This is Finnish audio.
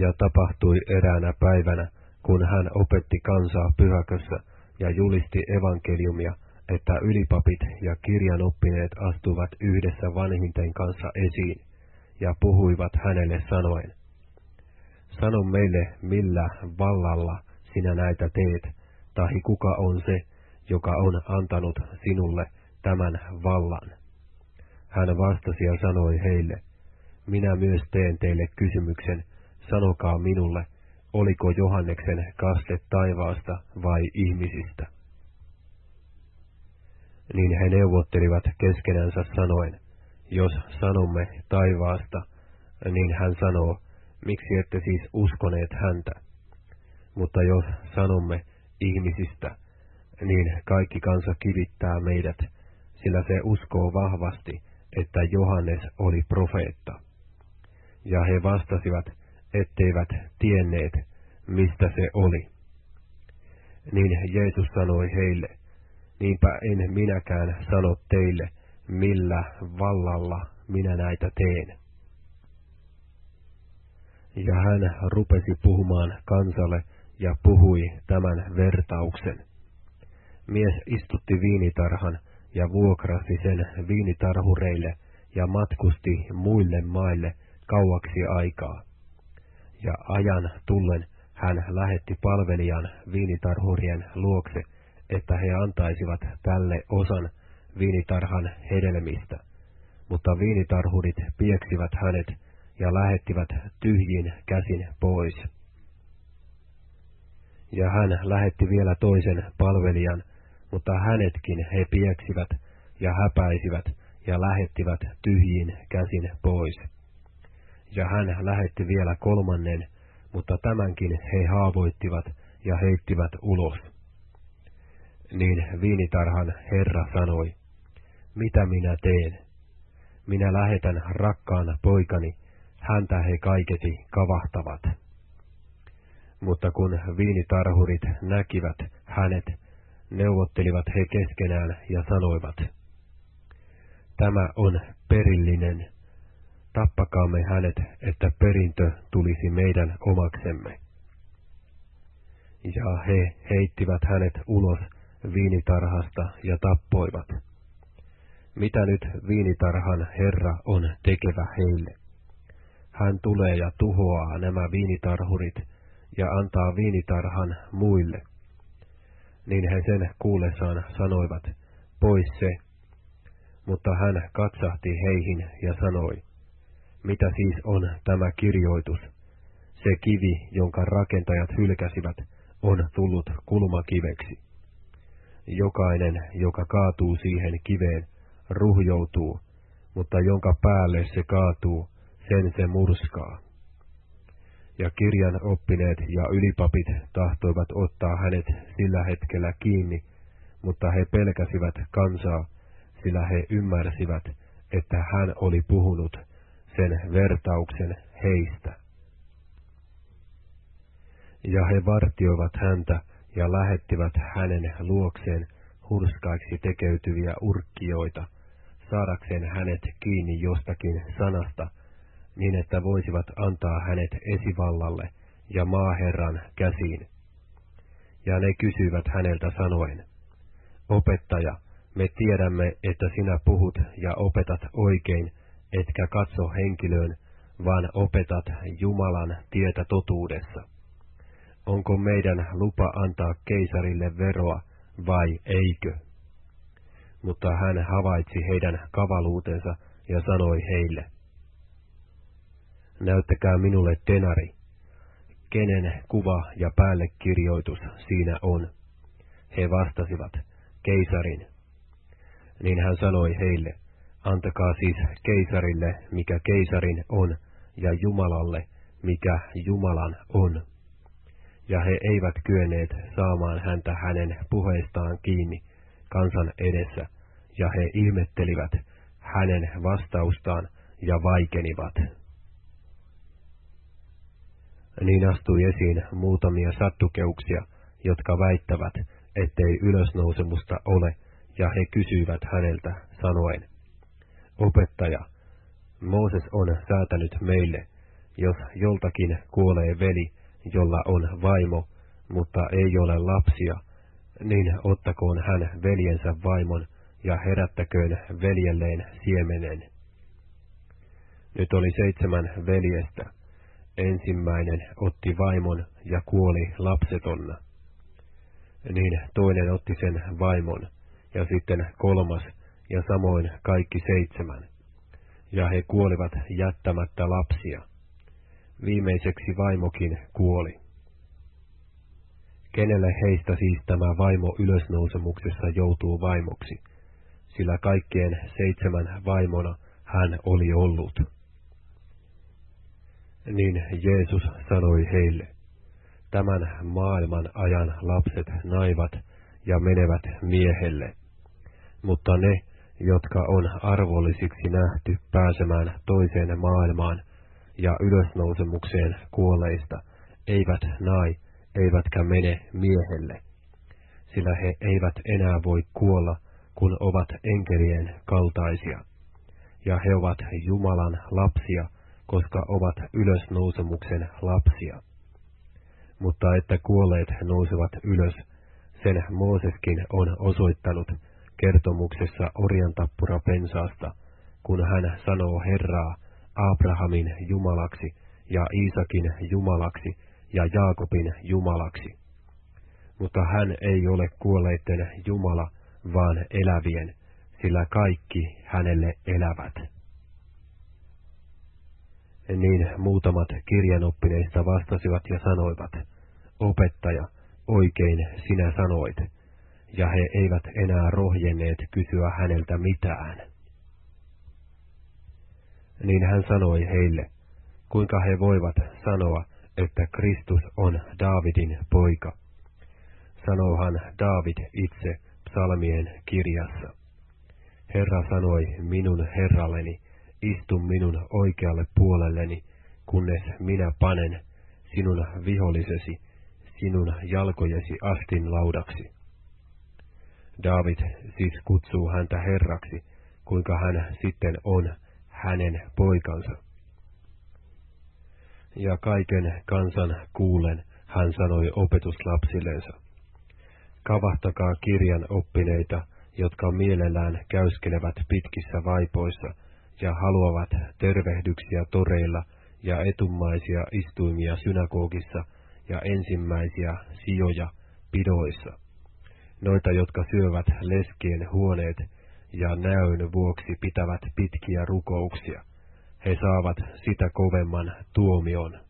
Ja tapahtui eräänä päivänä, kun hän opetti kansaa pyhäkössä ja julisti evankeliumia, että ylipapit ja kirjanoppineet astuvat yhdessä vanhinten kanssa esiin ja puhuivat hänelle sanoen, Sano meille, millä vallalla sinä näitä teet, tahi kuka on se, joka on antanut sinulle tämän vallan. Hän vastasi ja sanoi heille, minä myös teen teille kysymyksen, sanokaa minulle, oliko Johanneksen kaste taivaasta vai ihmisistä? Niin he neuvottelivat keskenänsä sanoen, jos sanomme taivaasta, niin hän sanoo, miksi ette siis uskoneet häntä? Mutta jos sanomme ihmisistä, niin kaikki kansa kivittää meidät, sillä se uskoo vahvasti, että Johannes oli profeetta. Ja he vastasivat, etteivät tienneet, mistä se oli. Niin Jeesus sanoi heille, niinpä en minäkään sano teille, millä vallalla minä näitä teen. Ja hän rupesi puhumaan kansalle ja puhui tämän vertauksen. Mies istutti viinitarhan ja vuokrasi sen viinitarhureille ja matkusti muille maille kauaksi aikaa. Ja ajan tullen hän lähetti palvelijan viinitarhurien luokse, että he antaisivat tälle osan viinitarhan hedelmistä. Mutta viinitarhurit pieksivät hänet ja lähettivät tyhjin käsin pois. Ja hän lähetti vielä toisen palvelijan, mutta hänetkin he pieksivät ja häpäisivät ja lähettivät tyhjin käsin pois. Ja hän lähetti vielä kolmannen, mutta tämänkin he haavoittivat ja heittivät ulos. Niin viinitarhan herra sanoi, mitä minä teen? Minä lähetän rakkaan poikani, häntä he kaiketi kavahtavat. Mutta kun viinitarhurit näkivät hänet, neuvottelivat he keskenään ja sanoivat, Tämä on perillinen, tappakaamme hänet, että perintö tulisi meidän omaksemme. Ja he heittivät hänet ulos viinitarhasta ja tappoivat. Mitä nyt viinitarhan Herra on tekevä heille? Hän tulee ja tuhoaa nämä viinitarhurit ja antaa viinitarhan muille. Niin he sen kuullessaan sanoivat, pois se. Mutta hän katsahti heihin ja sanoi, mitä siis on tämä kirjoitus? Se kivi, jonka rakentajat hylkäsivät, on tullut kulmakiveksi. Jokainen, joka kaatuu siihen kiveen, ruhjoutuu, mutta jonka päälle se kaatuu, sen se murskaa. Ja kirjan oppineet ja ylipapit tahtoivat ottaa hänet sillä hetkellä kiinni, mutta he pelkäsivät kansaa, sillä he ymmärsivät, että hän oli puhunut sen vertauksen heistä. Ja he vartioivat häntä ja lähettivät hänen luokseen hurskaiksi tekeytyviä urkkioita, saadakseen hänet kiinni jostakin sanasta, niin että voisivat antaa hänet esivallalle ja maaherran käsiin. Ja ne kysyivät häneltä sanoen, Opettaja, me tiedämme, että sinä puhut ja opetat oikein, etkä katso henkilöön, vaan opetat Jumalan tietä totuudessa. Onko meidän lupa antaa keisarille veroa vai eikö? Mutta hän havaitsi heidän kavaluutensa ja sanoi heille, Näyttäkää minulle tenari, kenen kuva ja päällekirjoitus siinä on. He vastasivat, keisarin. Niin hän sanoi heille, Antakaa siis keisarille, mikä keisarin on, ja Jumalalle, mikä Jumalan on. Ja he eivät kyenneet saamaan häntä hänen puheistaan kiinni kansan edessä, ja he ihmettelivät hänen vastaustaan ja vaikenivat. Niin astui esiin muutamia sattukeuksia, jotka väittävät, ettei ylösnousemusta ole, ja he kysyivät häneltä sanoen, Opettaja, Mooses on säätänyt meille, jos joltakin kuolee veli, jolla on vaimo, mutta ei ole lapsia, niin ottakoon hän veljensä vaimon ja herättäköön veljelleen siemenen. Nyt oli seitsemän veljestä. Ensimmäinen otti vaimon ja kuoli lapsetonna. Niin toinen otti sen vaimon, ja sitten kolmas, ja samoin kaikki seitsemän. Ja he kuolivat jättämättä lapsia. Viimeiseksi vaimokin kuoli. Kenelle heistä siis tämä vaimo ylösnousemuksessa joutuu vaimoksi, sillä kaikkien seitsemän vaimona hän oli ollut. Niin Jeesus sanoi heille, tämän maailman ajan lapset naivat ja menevät miehelle, mutta ne, jotka on arvollisiksi nähty pääsemään toiseen maailmaan ja ylösnousemukseen kuolleista, eivät nai, eivätkä mene miehelle, sillä he eivät enää voi kuolla, kun ovat enkelien kaltaisia, ja he ovat Jumalan lapsia, koska ovat ylösnousemuksen lapsia. Mutta että kuolleet nousevat ylös, sen Mooseskin on osoittanut kertomuksessa orjantappura pensaasta, kun hän sanoo Herraa Abrahamin Jumalaksi ja Iisakin Jumalaksi ja Jaakobin Jumalaksi. Mutta hän ei ole kuolleiden Jumala, vaan elävien, sillä kaikki hänelle elävät. Niin muutamat kirjanoppineista vastasivat ja sanoivat, opettaja, oikein sinä sanoit, ja he eivät enää rohjenneet kysyä häneltä mitään. Niin hän sanoi heille, kuinka he voivat sanoa, että Kristus on Daavidin poika. Sanoohan Daavid itse psalmien kirjassa. Herra sanoi minun herralleni, istu minun oikealle puolelleni, kunnes minä panen sinun vihollisesi, sinun jalkojesi astin laudaksi. David siis kutsuu häntä herraksi, kuinka hän sitten on hänen poikansa. Ja kaiken kansan kuulen hän sanoi opetuslapsillensa. Kavahtakaa kirjan oppineita, jotka mielellään käyskelevät pitkissä vaipoissa ja haluavat tervehdyksiä toreilla ja etummaisia istuimia synagogissa ja ensimmäisiä sijoja pidoissa. Noita, jotka syövät leskien huoneet ja näön vuoksi pitävät pitkiä rukouksia. He saavat sitä kovemman tuomion.